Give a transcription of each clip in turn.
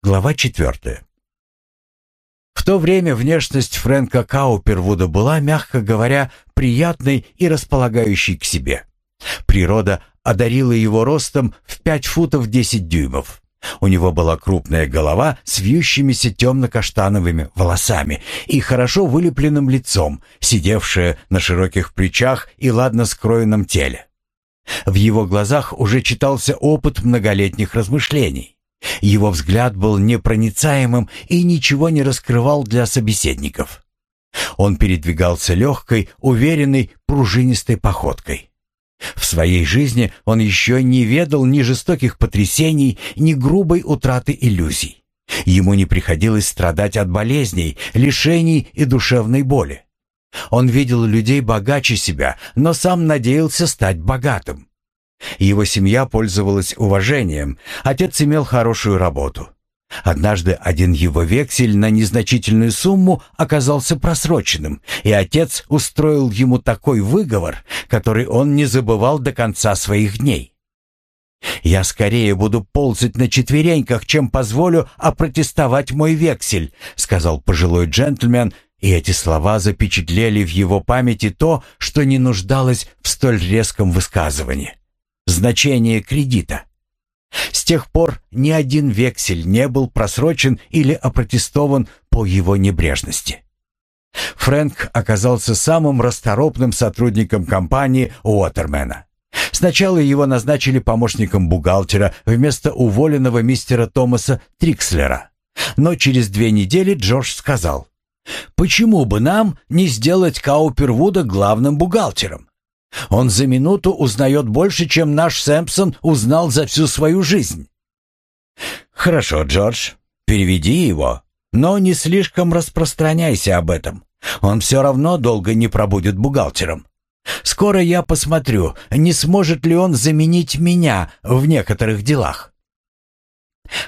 Глава четвертая. В то время внешность Фрэнка Каупервуда была, мягко говоря, приятной и располагающей к себе. Природа одарила его ростом в 5 футов 10 дюймов. У него была крупная голова с вьющимися темно-каштановыми волосами и хорошо вылепленным лицом, сидевшая на широких плечах и ладно скроенном теле. В его глазах уже читался опыт многолетних размышлений. Его взгляд был непроницаемым и ничего не раскрывал для собеседников. Он передвигался легкой, уверенной, пружинистой походкой. В своей жизни он еще не ведал ни жестоких потрясений, ни грубой утраты иллюзий. Ему не приходилось страдать от болезней, лишений и душевной боли. Он видел людей богаче себя, но сам надеялся стать богатым. Его семья пользовалась уважением, отец имел хорошую работу. Однажды один его вексель на незначительную сумму оказался просроченным, и отец устроил ему такой выговор, который он не забывал до конца своих дней. «Я скорее буду ползать на четвереньках, чем позволю опротестовать мой вексель», сказал пожилой джентльмен, и эти слова запечатлели в его памяти то, что не нуждалось в столь резком высказывании значение кредита. С тех пор ни один вексель не был просрочен или опротестован по его небрежности. Фрэнк оказался самым расторопным сотрудником компании Уотермена. Сначала его назначили помощником бухгалтера вместо уволенного мистера Томаса Трикслера. Но через две недели Джордж сказал, «Почему бы нам не сделать Каупервуда главным бухгалтером? Он за минуту узнает больше, чем наш Сэмпсон узнал за всю свою жизнь. Хорошо, Джордж, переведи его, но не слишком распространяйся об этом. Он все равно долго не пробудет бухгалтером. Скоро я посмотрю, не сможет ли он заменить меня в некоторых делах.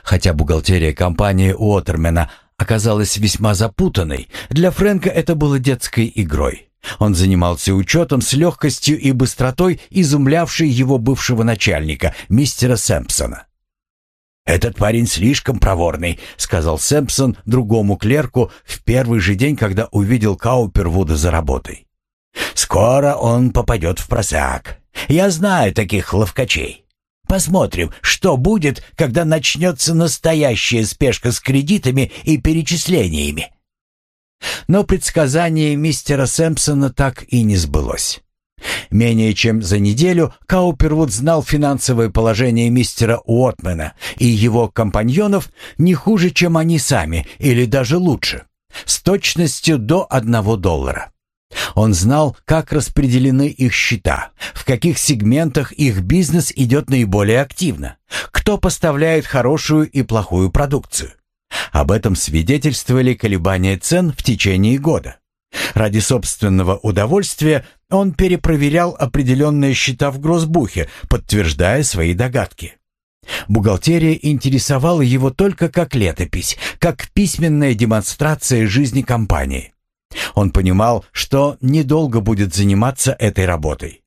Хотя бухгалтерия компании Уотермена оказалась весьма запутанной, для Фрэнка это было детской игрой. Он занимался учетом с легкостью и быстротой, изумлявшей его бывшего начальника, мистера Сэмпсона. «Этот парень слишком проворный», — сказал Сэмпсон другому клерку в первый же день, когда увидел Каупервуда за работой. «Скоро он попадет в просак. Я знаю таких ловкачей. Посмотрим, что будет, когда начнется настоящая спешка с кредитами и перечислениями». Но предсказание мистера Сэмпсона так и не сбылось. Менее чем за неделю Каупервуд знал финансовое положение мистера Уотмена и его компаньонов не хуже, чем они сами, или даже лучше, с точностью до одного доллара. Он знал, как распределены их счета, в каких сегментах их бизнес идет наиболее активно, кто поставляет хорошую и плохую продукцию. Об этом свидетельствовали колебания цен в течение года. Ради собственного удовольствия он перепроверял определенные счета в Грозбухе, подтверждая свои догадки. Бухгалтерия интересовала его только как летопись, как письменная демонстрация жизни компании. Он понимал, что недолго будет заниматься этой работой.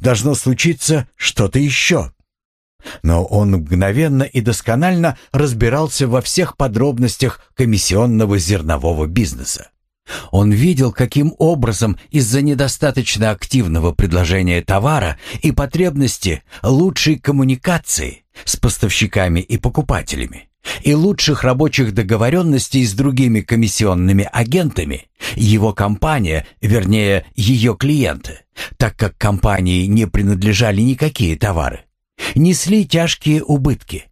Должно случиться что-то еще. Но он мгновенно и досконально разбирался во всех подробностях комиссионного зернового бизнеса. Он видел, каким образом из-за недостаточно активного предложения товара и потребности лучшей коммуникации с поставщиками и покупателями и лучших рабочих договоренностей с другими комиссионными агентами, его компания, вернее, ее клиенты, так как компании не принадлежали никакие товары, несли тяжкие убытки.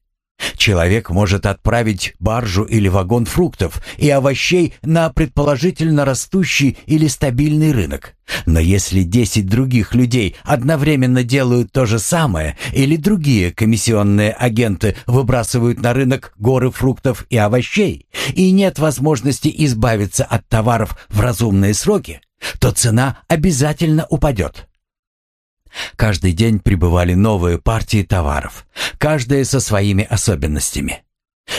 Человек может отправить баржу или вагон фруктов и овощей на предположительно растущий или стабильный рынок. Но если 10 других людей одновременно делают то же самое, или другие комиссионные агенты выбрасывают на рынок горы фруктов и овощей, и нет возможности избавиться от товаров в разумные сроки, то цена обязательно упадет. Каждый день прибывали новые партии товаров, каждая со своими особенностями.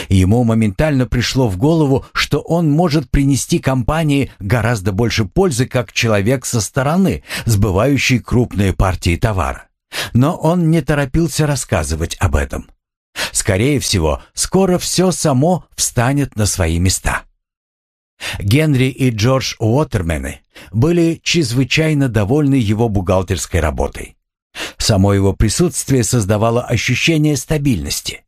Ему моментально пришло в голову, что он может принести компании гораздо больше пользы как человек со стороны, сбывающий крупные партии товара. Но он не торопился рассказывать об этом. Скорее всего, скоро все само встанет на свои места. Генри и Джордж Уотермены были чрезвычайно довольны его бухгалтерской работой. Само его присутствие создавало ощущение стабильности.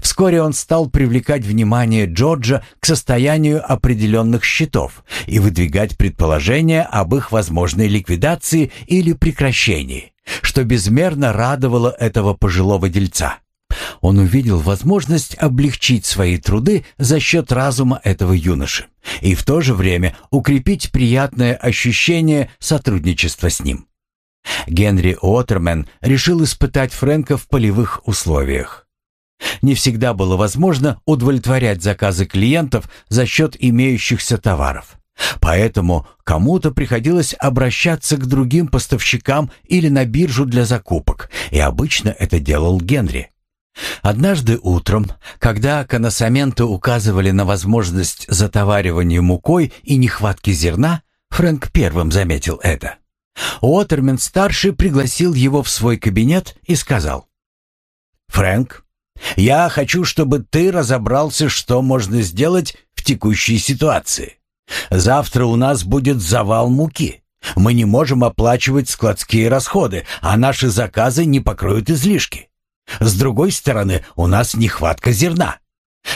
Вскоре он стал привлекать внимание Джорджа к состоянию определенных счетов и выдвигать предположения об их возможной ликвидации или прекращении, что безмерно радовало этого пожилого дельца. Он увидел возможность облегчить свои труды за счет разума этого юноши и в то же время укрепить приятное ощущение сотрудничества с ним. Генри Уотермен решил испытать Фрэнка в полевых условиях. Не всегда было возможно удовлетворять заказы клиентов за счет имеющихся товаров. Поэтому кому-то приходилось обращаться к другим поставщикам или на биржу для закупок, и обычно это делал Генри. Однажды утром, когда коносаменты указывали на возможность затоваривания мукой и нехватки зерна, Фрэнк первым заметил это. Уотермен-старший пригласил его в свой кабинет и сказал. «Фрэнк, я хочу, чтобы ты разобрался, что можно сделать в текущей ситуации. Завтра у нас будет завал муки. Мы не можем оплачивать складские расходы, а наши заказы не покроют излишки. С другой стороны, у нас нехватка зерна.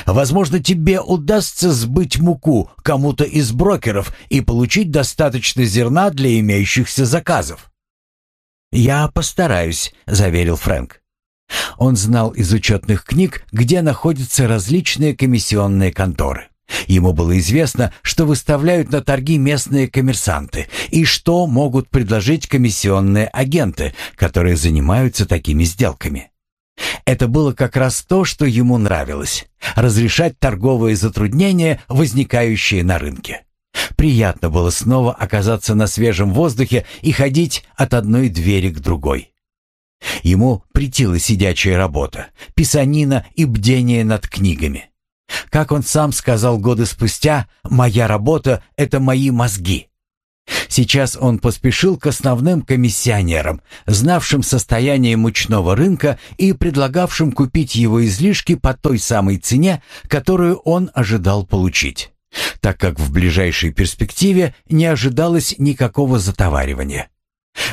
Возможно, тебе удастся сбыть муку кому-то из брокеров и получить достаточно зерна для имеющихся заказов. «Я постараюсь», — заверил Фрэнк. Он знал из учетных книг, где находятся различные комиссионные конторы. Ему было известно, что выставляют на торги местные коммерсанты и что могут предложить комиссионные агенты, которые занимаются такими сделками. Это было как раз то, что ему нравилось — разрешать торговые затруднения, возникающие на рынке. Приятно было снова оказаться на свежем воздухе и ходить от одной двери к другой. Ему притила сидячая работа, писанина и бдение над книгами. Как он сам сказал годы спустя, «Моя работа — это мои мозги». Сейчас он поспешил к основным комиссионерам, знавшим состояние мучного рынка и предлагавшим купить его излишки по той самой цене, которую он ожидал получить, так как в ближайшей перспективе не ожидалось никакого затоваривания.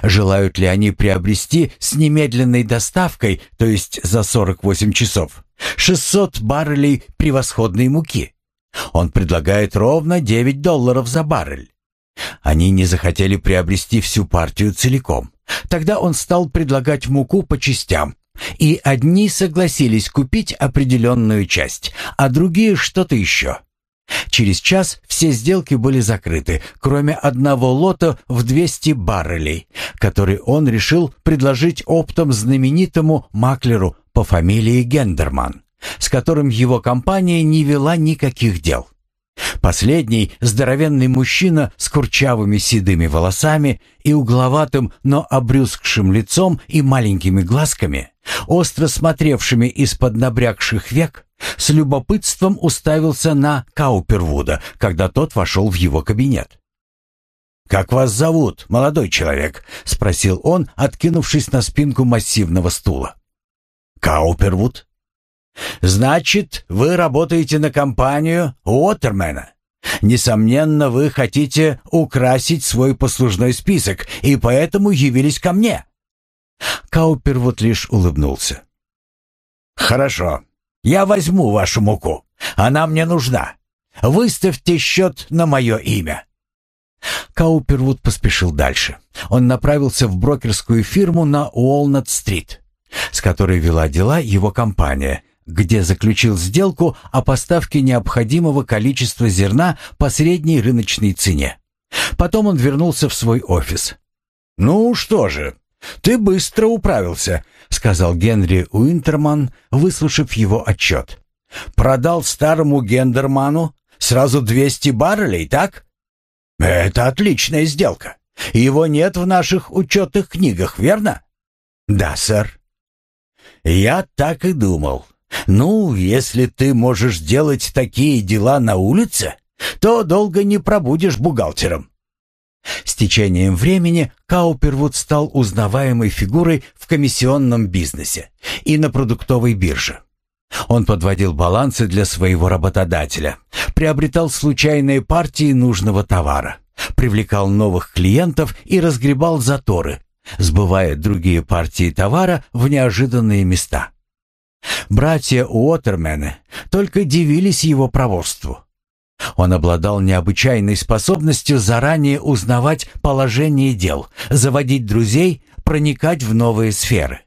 Желают ли они приобрести с немедленной доставкой, то есть за 48 часов, 600 баррелей превосходной муки? Он предлагает ровно 9 долларов за баррель. Они не захотели приобрести всю партию целиком. Тогда он стал предлагать муку по частям, и одни согласились купить определенную часть, а другие что-то еще. Через час все сделки были закрыты, кроме одного лота в 200 баррелей, который он решил предложить оптом знаменитому маклеру по фамилии Гендерман, с которым его компания не вела никаких дел. Последний здоровенный мужчина с курчавыми седыми волосами и угловатым, но обрюзгшим лицом и маленькими глазками, остро смотревшими из-под набрякших век, с любопытством уставился на Каупервуда, когда тот вошел в его кабинет. «Как вас зовут, молодой человек?» — спросил он, откинувшись на спинку массивного стула. «Каупервуд», Значит, вы работаете на компанию Уотермена. Несомненно, вы хотите украсить свой послужной список и поэтому явились ко мне. Каупер вот лишь улыбнулся. Хорошо. Я возьму вашу муку. Она мне нужна. Выставьте счет на мое имя. Каупервуд поспешил дальше. Он направился в брокерскую фирму на Уолнат-стрит, с которой вела дела его компания, где заключил сделку о поставке необходимого количества зерна по средней рыночной цене. Потом он вернулся в свой офис. «Ну что же, ты быстро управился», — сказал Генри Уинтерман, выслушав его отчет. «Продал старому Гендерману сразу 200 баррелей, так? Это отличная сделка. Его нет в наших учетных книгах, верно?» «Да, сэр». «Я так и думал. «Ну, если ты можешь делать такие дела на улице, то долго не пробудешь бухгалтером». С течением времени Каупервуд стал узнаваемой фигурой в комиссионном бизнесе и на продуктовой бирже. Он подводил балансы для своего работодателя, приобретал случайные партии нужного товара, привлекал новых клиентов и разгребал заторы, сбывая другие партии товара в неожиданные места. Братья Уотермены только дивились его проворству. Он обладал необычайной способностью заранее узнавать положение дел, заводить друзей, проникать в новые сферы.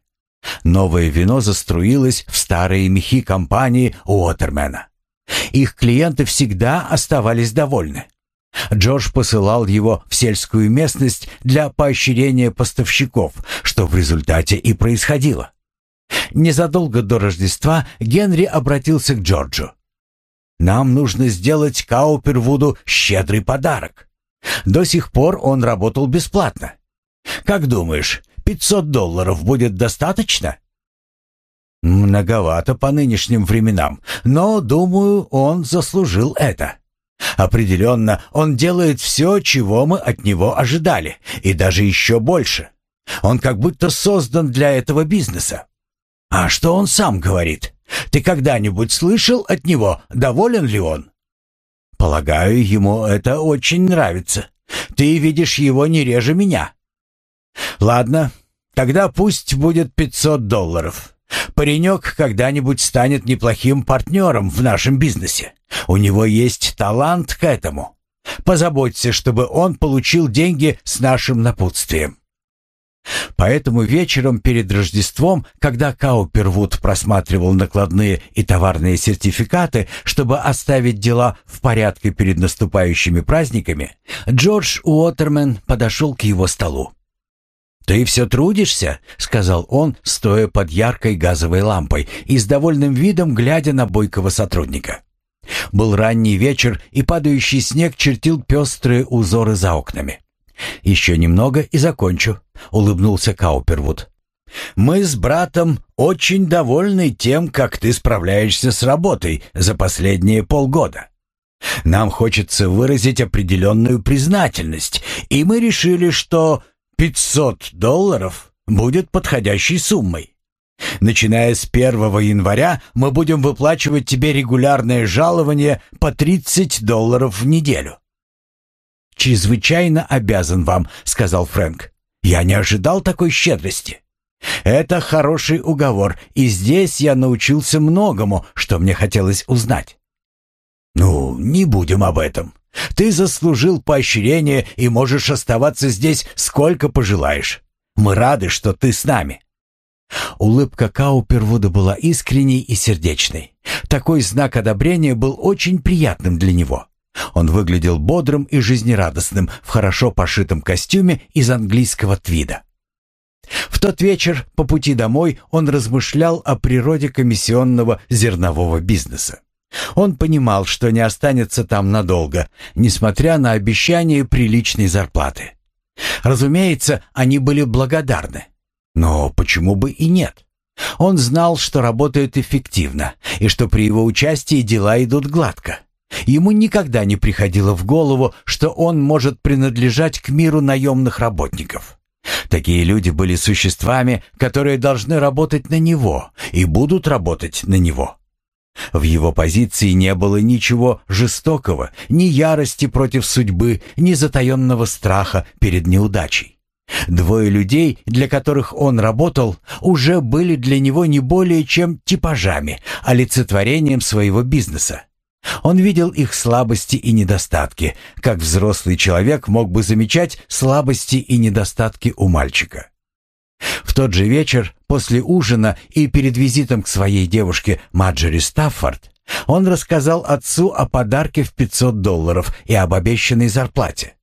Новое вино заструилось в старые мехи компании Уотермена. Их клиенты всегда оставались довольны. Джордж посылал его в сельскую местность для поощрения поставщиков, что в результате и происходило. Незадолго до Рождества Генри обратился к Джорджу. «Нам нужно сделать Каупервуду щедрый подарок. До сих пор он работал бесплатно. Как думаешь, 500 долларов будет достаточно?» «Многовато по нынешним временам, но, думаю, он заслужил это. Определенно, он делает все, чего мы от него ожидали, и даже еще больше. Он как будто создан для этого бизнеса. А что он сам говорит? Ты когда-нибудь слышал от него, доволен ли он? Полагаю, ему это очень нравится. Ты видишь его не реже меня. Ладно, тогда пусть будет 500 долларов. Паренек когда-нибудь станет неплохим партнером в нашем бизнесе. У него есть талант к этому. Позаботься, чтобы он получил деньги с нашим напутствием. Поэтому вечером перед Рождеством, когда Каупервуд просматривал накладные и товарные сертификаты, чтобы оставить дела в порядке перед наступающими праздниками, Джордж Уотермен подошел к его столу. «Ты все трудишься?» — сказал он, стоя под яркой газовой лампой и с довольным видом глядя на бойкого сотрудника. Был ранний вечер, и падающий снег чертил пестрые узоры за окнами. «Еще немного и закончу», — улыбнулся Каупервуд. «Мы с братом очень довольны тем, как ты справляешься с работой за последние полгода. Нам хочется выразить определенную признательность, и мы решили, что 500 долларов будет подходящей суммой. Начиная с 1 января мы будем выплачивать тебе регулярное жалование по 30 долларов в неделю. «Чрезвычайно обязан вам», — сказал Фрэнк. «Я не ожидал такой щедрости. Это хороший уговор, и здесь я научился многому, что мне хотелось узнать». «Ну, не будем об этом. Ты заслужил поощрение и можешь оставаться здесь сколько пожелаешь. Мы рады, что ты с нами». Улыбка Каупервуда была искренней и сердечной. Такой знак одобрения был очень приятным для него. Он выглядел бодрым и жизнерадостным в хорошо пошитом костюме из английского твида. В тот вечер по пути домой он размышлял о природе комиссионного зернового бизнеса. Он понимал, что не останется там надолго, несмотря на обещание приличной зарплаты. Разумеется, они были благодарны. Но почему бы и нет? Он знал, что работает эффективно, и что при его участии дела идут гладко. Ему никогда не приходило в голову, что он может принадлежать к миру наемных работников. Такие люди были существами, которые должны работать на него и будут работать на него. В его позиции не было ничего жестокого, ни ярости против судьбы, ни затаенного страха перед неудачей. Двое людей, для которых он работал, уже были для него не более чем типажами, олицетворением своего бизнеса. Он видел их слабости и недостатки, как взрослый человек мог бы замечать слабости и недостатки у мальчика. В тот же вечер, после ужина и перед визитом к своей девушке Маджери Стаффорд, он рассказал отцу о подарке в 500 долларов и об обещанной зарплате.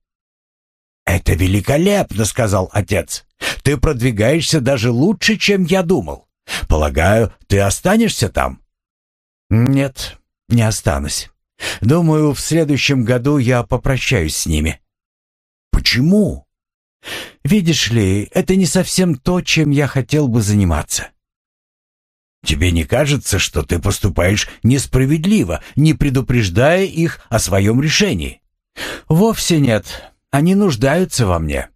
«Это великолепно», — сказал отец. «Ты продвигаешься даже лучше, чем я думал. Полагаю, ты останешься там?» «Нет, не останусь. Думаю, в следующем году я попрощаюсь с ними». «Почему?» «Видишь ли, это не совсем то, чем я хотел бы заниматься». «Тебе не кажется, что ты поступаешь несправедливо, не предупреждая их о своем решении?» «Вовсе нет. Они нуждаются во мне».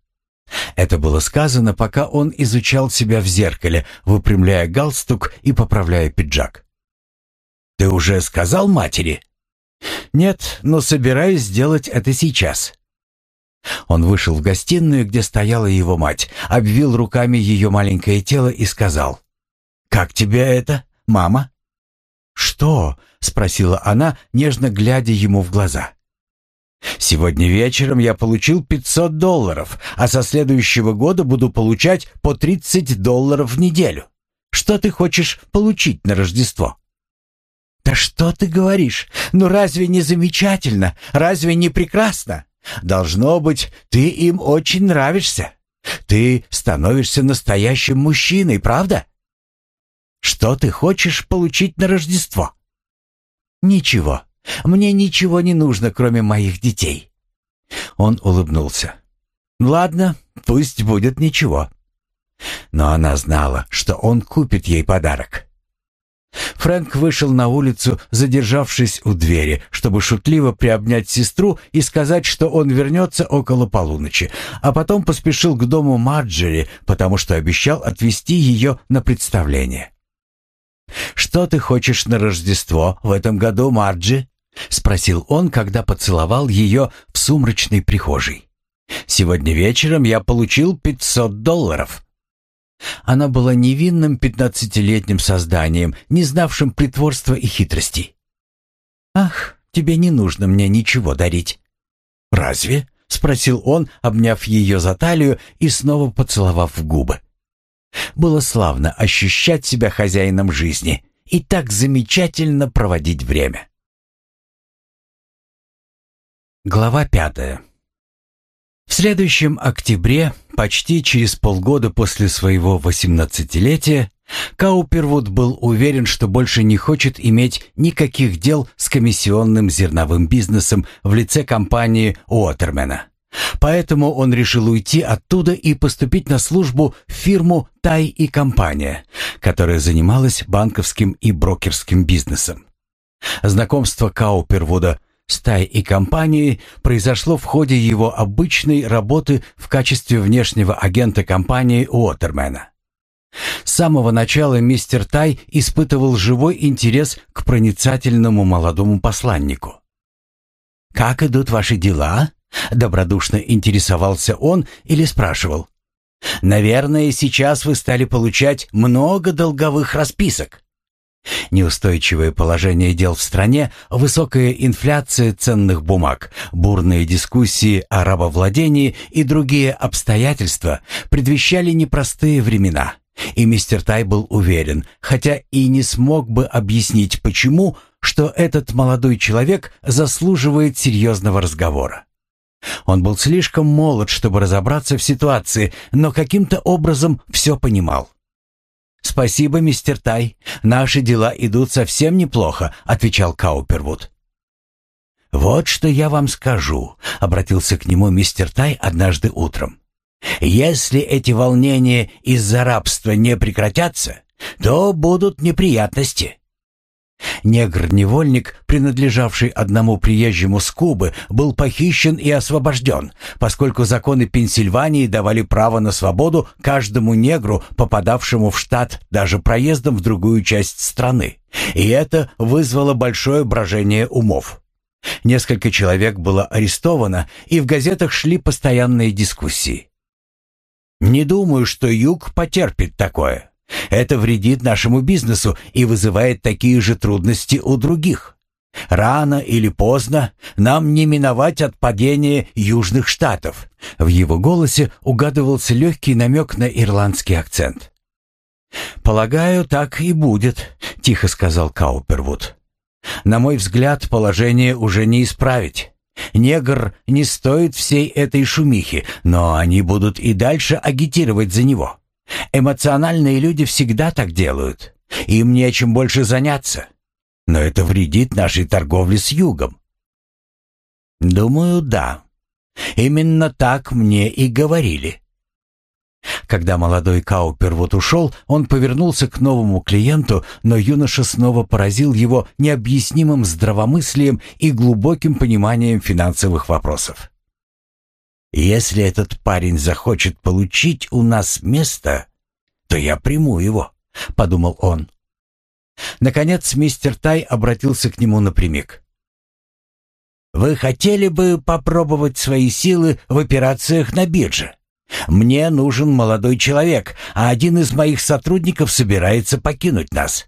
Это было сказано, пока он изучал себя в зеркале, выпрямляя галстук и поправляя пиджак. Ты уже сказал матери?» «Нет, но собираюсь сделать это сейчас». Он вышел в гостиную, где стояла его мать, обвил руками ее маленькое тело и сказал, «Как тебе это, мама?» «Что?» — спросила она, нежно глядя ему в глаза. «Сегодня вечером я получил 500 долларов, а со следующего года буду получать по 30 долларов в неделю. Что ты хочешь получить на Рождество?» «Да что ты говоришь? Ну разве не замечательно? Разве не прекрасно? Должно быть, ты им очень нравишься. Ты становишься настоящим мужчиной, правда?» «Что ты хочешь получить на Рождество?» «Ничего. Мне ничего не нужно, кроме моих детей». Он улыбнулся. «Ладно, пусть будет ничего». Но она знала, что он купит ей подарок. Фрэнк вышел на улицу, задержавшись у двери, чтобы шутливо приобнять сестру и сказать, что он вернется около полуночи, а потом поспешил к дому Марджери, потому что обещал отвезти ее на представление. «Что ты хочешь на Рождество в этом году, Марджи?» — спросил он, когда поцеловал ее в сумрачной прихожей. «Сегодня вечером я получил пятьсот долларов». Она была невинным пятнадцатилетним созданием, не знавшим притворства и хитростей. «Ах, тебе не нужно мне ничего дарить». «Разве?» — спросил он, обняв ее за талию и снова поцеловав в губы. Было славно ощущать себя хозяином жизни и так замечательно проводить время. Глава пятая в следующем октябре, почти через полгода после своего восемнадцатилетия, Каупервуд был уверен, что больше не хочет иметь никаких дел с комиссионным зерновым бизнесом в лице компании Уотермена. Поэтому он решил уйти оттуда и поступить на службу в фирму «Тай и компания», которая занималась банковским и брокерским бизнесом. Знакомство Каупервуда – Стай и компании произошло в ходе его обычной работы в качестве внешнего агента компании Уотермена. С самого начала мистер Тай испытывал живой интерес к проницательному молодому посланнику. «Как идут ваши дела?» — добродушно интересовался он или спрашивал. «Наверное, сейчас вы стали получать много долговых расписок». Неустойчивое положение дел в стране, высокая инфляция ценных бумаг, бурные дискуссии о рабовладении и другие обстоятельства предвещали непростые времена. И мистер Тай был уверен, хотя и не смог бы объяснить почему, что этот молодой человек заслуживает серьезного разговора. Он был слишком молод, чтобы разобраться в ситуации, но каким-то образом все понимал. «Спасибо, мистер Тай. Наши дела идут совсем неплохо», — отвечал Каупервуд. «Вот что я вам скажу», — обратился к нему мистер Тай однажды утром. «Если эти волнения из-за рабства не прекратятся, то будут неприятности. Негр-невольник, принадлежавший одному приезжему с Кубы, был похищен и освобожден, поскольку законы Пенсильвании давали право на свободу каждому негру, попадавшему в штат даже проездом в другую часть страны. И это вызвало большое брожение умов. Несколько человек было арестовано, и в газетах шли постоянные дискуссии. «Не думаю, что Юг потерпит такое», это вредит нашему бизнесу и вызывает такие же трудности у других. Рано или поздно нам не миновать от падения Южных Штатов. В его голосе угадывался легкий намек на ирландский акцент. «Полагаю, так и будет», — тихо сказал Каупервуд. «На мой взгляд, положение уже не исправить. Негр не стоит всей этой шумихи, но они будут и дальше агитировать за него. Эмоциональные люди всегда так делают. Им нечем больше заняться. Но это вредит нашей торговле с югом. Думаю, да. Именно так мне и говорили. Когда молодой Каупер вот ушел, он повернулся к новому клиенту, но юноша снова поразил его необъяснимым здравомыслием и глубоким пониманием финансовых вопросов. Если этот парень захочет получить у нас место, то я приму его, подумал он. Наконец мистер Тай обратился к нему напрямик. «Вы хотели бы попробовать свои силы в операциях на бирже? Мне нужен молодой человек, а один из моих сотрудников собирается покинуть нас».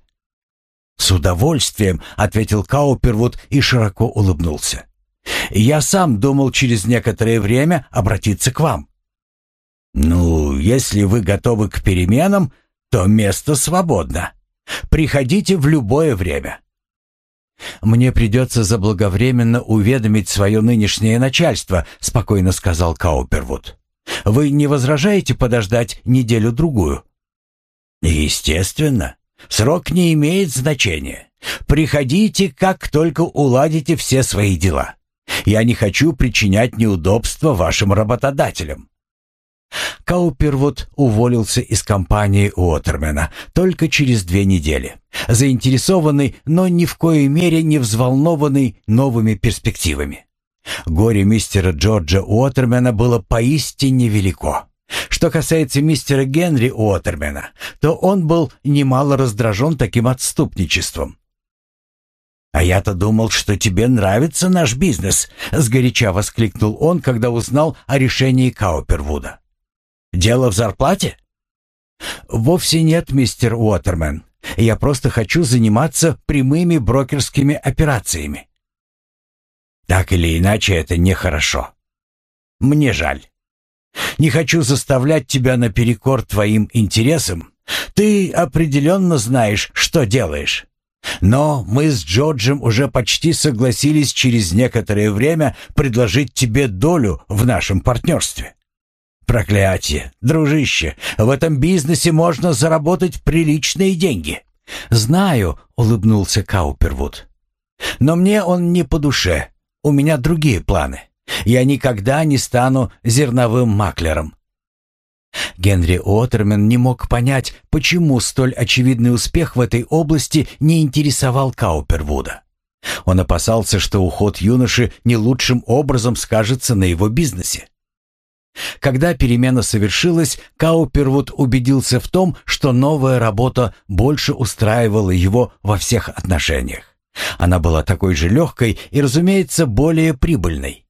«С удовольствием», — ответил Каупервуд и широко улыбнулся. «Я сам думал через некоторое время обратиться к вам». «Ну, если вы готовы к переменам, то место свободно. Приходите в любое время». «Мне придется заблаговременно уведомить свое нынешнее начальство», — спокойно сказал Каупервуд. «Вы не возражаете подождать неделю-другую?» «Естественно. Срок не имеет значения. Приходите, как только уладите все свои дела. Я не хочу причинять неудобства вашим работодателям». Каупервуд уволился из компании Уотермена только через две недели, заинтересованный, но ни в коей мере не взволнованный новыми перспективами. Горе мистера Джорджа Уотермена было поистине велико. Что касается мистера Генри Уотермена, то он был немало раздражен таким отступничеством. «А я-то думал, что тебе нравится наш бизнес», — сгоряча воскликнул он, когда узнал о решении Каупервуда. Дело в зарплате? Вовсе нет, мистер Уотермен. Я просто хочу заниматься прямыми брокерскими операциями. Так или иначе, это нехорошо. Мне жаль. Не хочу заставлять тебя наперекор твоим интересам. Ты определенно знаешь, что делаешь. Но мы с Джорджем уже почти согласились через некоторое время предложить тебе долю в нашем партнерстве. Проклятие, дружище, в этом бизнесе можно заработать приличные деньги. Знаю, улыбнулся Каупервуд. Но мне он не по душе. У меня другие планы. Я никогда не стану зерновым маклером. Генри Уотермен не мог понять, почему столь очевидный успех в этой области не интересовал Каупервуда. Он опасался, что уход юноши не лучшим образом скажется на его бизнесе. Когда перемена совершилась, Каупервуд убедился в том, что новая работа больше устраивала его во всех отношениях. Она была такой же легкой и, разумеется, более прибыльной.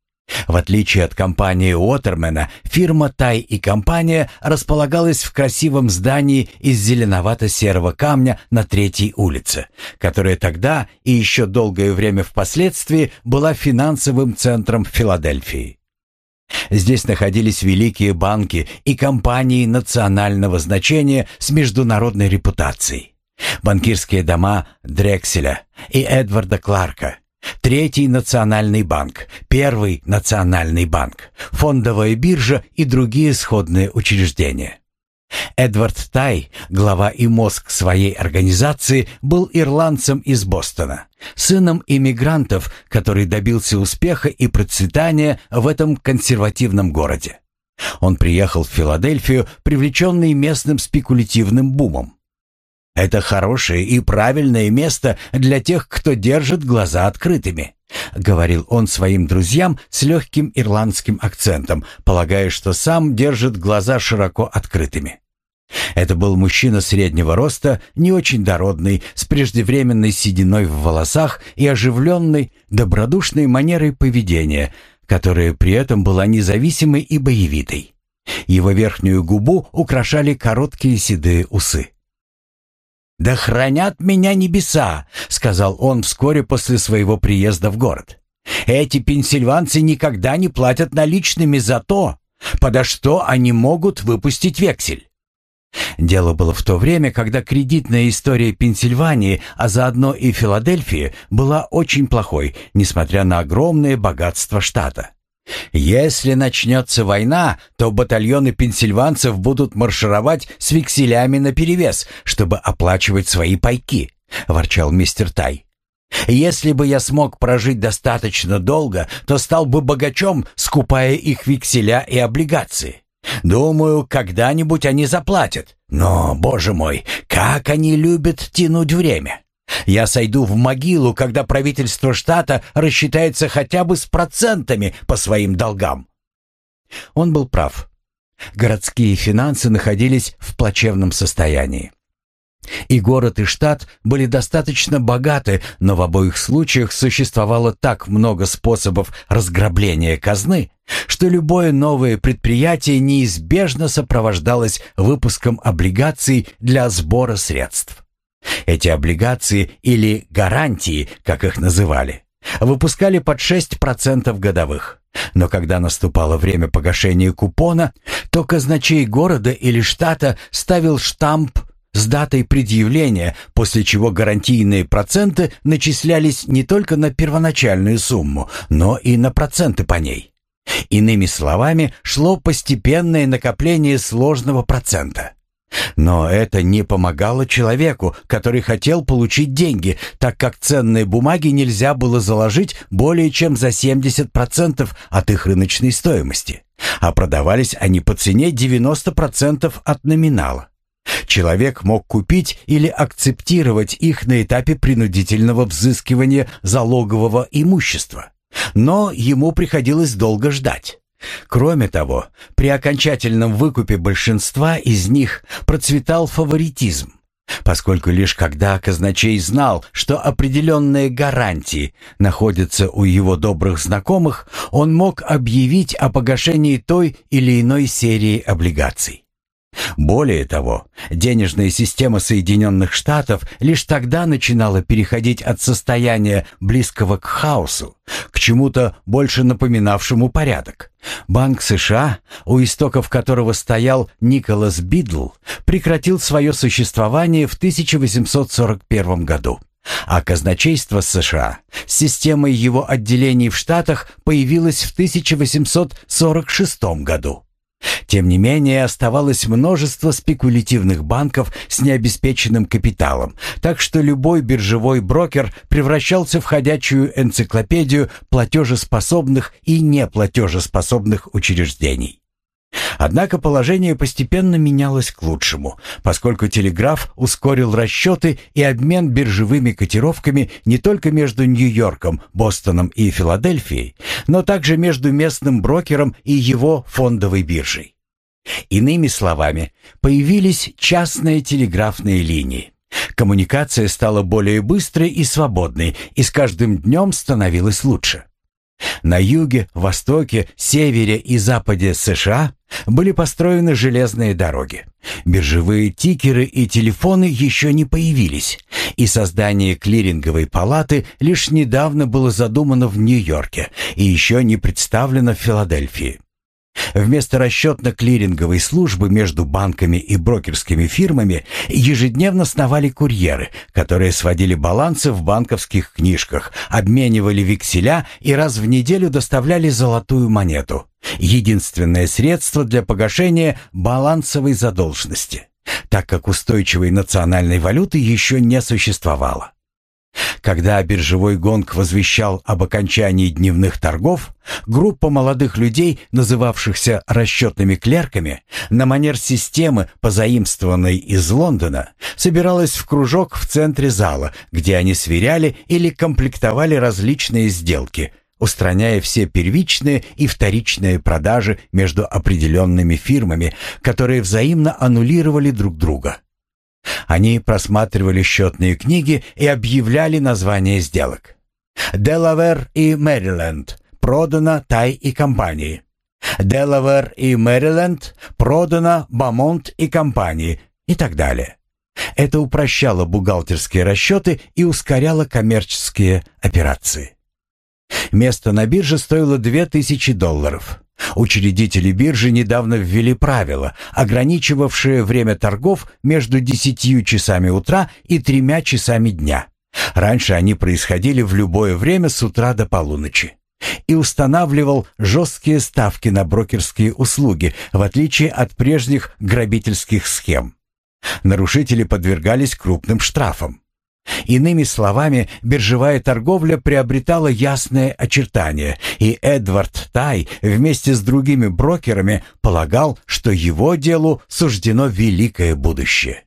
В отличие от компании Уотермена, фирма «Тай и компания» располагалась в красивом здании из зеленовато-серого камня на Третьей улице, которая тогда и еще долгое время впоследствии была финансовым центром Филадельфии. Здесь находились великие банки и компании национального значения с международной репутацией. Банкирские дома Дрекселя и Эдварда Кларка, Третий национальный банк, Первый национальный банк, фондовая биржа и другие сходные учреждения. Эдвард Тай, глава и мозг своей организации, был ирландцем из Бостона, сыном иммигрантов, который добился успеха и процветания в этом консервативном городе. Он приехал в Филадельфию, привлеченный местным спекулятивным бумом. Это хорошее и правильное место для тех, кто держит глаза открытыми, говорил он своим друзьям с легким ирландским акцентом, полагая, что сам держит глаза широко открытыми. Это был мужчина среднего роста, не очень дородный, с преждевременной сединой в волосах и оживленной, добродушной манерой поведения, которая при этом была независимой и боевитой. Его верхнюю губу украшали короткие седые усы. «Да хранят меня небеса», — сказал он вскоре после своего приезда в город. «Эти пенсильванцы никогда не платят наличными за то, подо что они могут выпустить вексель. Дело было в то время, когда кредитная история Пенсильвании, а заодно и Филадельфии, была очень плохой, несмотря на огромное богатство штата. Если начнется война, то батальоны пенсильванцев будут маршировать с векселями наперевес, чтобы оплачивать свои пайки, ворчал мистер Тай. Если бы я смог прожить достаточно долго, то стал бы богачом, скупая их векселя и облигации. Думаю, когда-нибудь они заплатят. Но, боже мой, как они любят тянуть время. Я сойду в могилу, когда правительство штата рассчитается хотя бы с процентами по своим долгам. Он был прав. Городские финансы находились в плачевном состоянии. И город, и штат были достаточно богаты, но в обоих случаях существовало так много способов разграбления казны, что любое новое предприятие неизбежно сопровождалось выпуском облигаций для сбора средств. Эти облигации или гарантии, как их называли, выпускали под 6% годовых. Но когда наступало время погашения купона, то казначей города или штата ставил штамп с датой предъявления, после чего гарантийные проценты начислялись не только на первоначальную сумму, но и на проценты по ней. Иными словами, шло постепенное накопление сложного процента. Но это не помогало человеку, который хотел получить деньги, так как ценные бумаги нельзя было заложить более чем за 70% от их рыночной стоимости, а продавались они по цене 90% от номинала. Человек мог купить или акцептировать их на этапе принудительного взыскивания залогового имущества, но ему приходилось долго ждать. Кроме того, при окончательном выкупе большинства из них процветал фаворитизм, поскольку лишь когда казначей знал, что определенные гарантии находятся у его добрых знакомых, он мог объявить о погашении той или иной серии облигаций. Более того, денежная система Соединенных Штатов лишь тогда начинала переходить от состояния близкого к хаосу к чему-то больше напоминавшему порядок. Банк США, у истоков которого стоял Николас Бидл, прекратил свое существование в 1841 году. А казначейство США с системой его отделений в Штатах появилось в 1846 году. Тем не менее, оставалось множество спекулятивных банков с необеспеченным капиталом, так что любой биржевой брокер превращался в ходячую энциклопедию платежеспособных и неплатежеспособных учреждений. Однако положение постепенно менялось к лучшему, поскольку телеграф ускорил расчеты и обмен биржевыми котировками не только между Нью-Йорком, Бостоном и Филадельфией, но также между местным брокером и его фондовой биржей. Иными словами, появились частные телеграфные линии. Коммуникация стала более быстрой и свободной, и с каждым днем становилась лучше. На юге, востоке, севере и западе США были построены железные дороги. Биржевые тикеры и телефоны еще не появились, и создание клиринговой палаты лишь недавно было задумано в Нью-Йорке и еще не представлено в Филадельфии. Вместо расчетно-клиринговой службы между банками и брокерскими фирмами ежедневно сновали курьеры, которые сводили балансы в банковских книжках, обменивали векселя и раз в неделю доставляли золотую монету. Единственное средство для погашения балансовой задолженности, так как устойчивой национальной валюты еще не существовало. Когда биржевой гонг возвещал об окончании дневных торгов, группа молодых людей, называвшихся расчетными клерками, на манер системы, позаимствованной из Лондона, собиралась в кружок в центре зала, где они сверяли или комплектовали различные сделки, устраняя все первичные и вторичные продажи между определенными фирмами, которые взаимно аннулировали друг друга. Они просматривали счетные книги и объявляли названия сделок. «Делавер и Мэриленд. Продано Тай и компании». «Делавер и Мэриленд. Продано Бамонт и компании» и так далее. Это упрощало бухгалтерские расчеты и ускоряло коммерческие операции. Место на бирже стоило 2000 долларов. Учредители биржи недавно ввели правило, ограничивавшее время торгов между 10 часами утра и 3 часами дня. Раньше они происходили в любое время с утра до полуночи. И устанавливал жесткие ставки на брокерские услуги, в отличие от прежних грабительских схем. Нарушители подвергались крупным штрафам. Иными словами, биржевая торговля приобретала ясное очертание, и Эдвард Тай вместе с другими брокерами полагал, что его делу суждено великое будущее.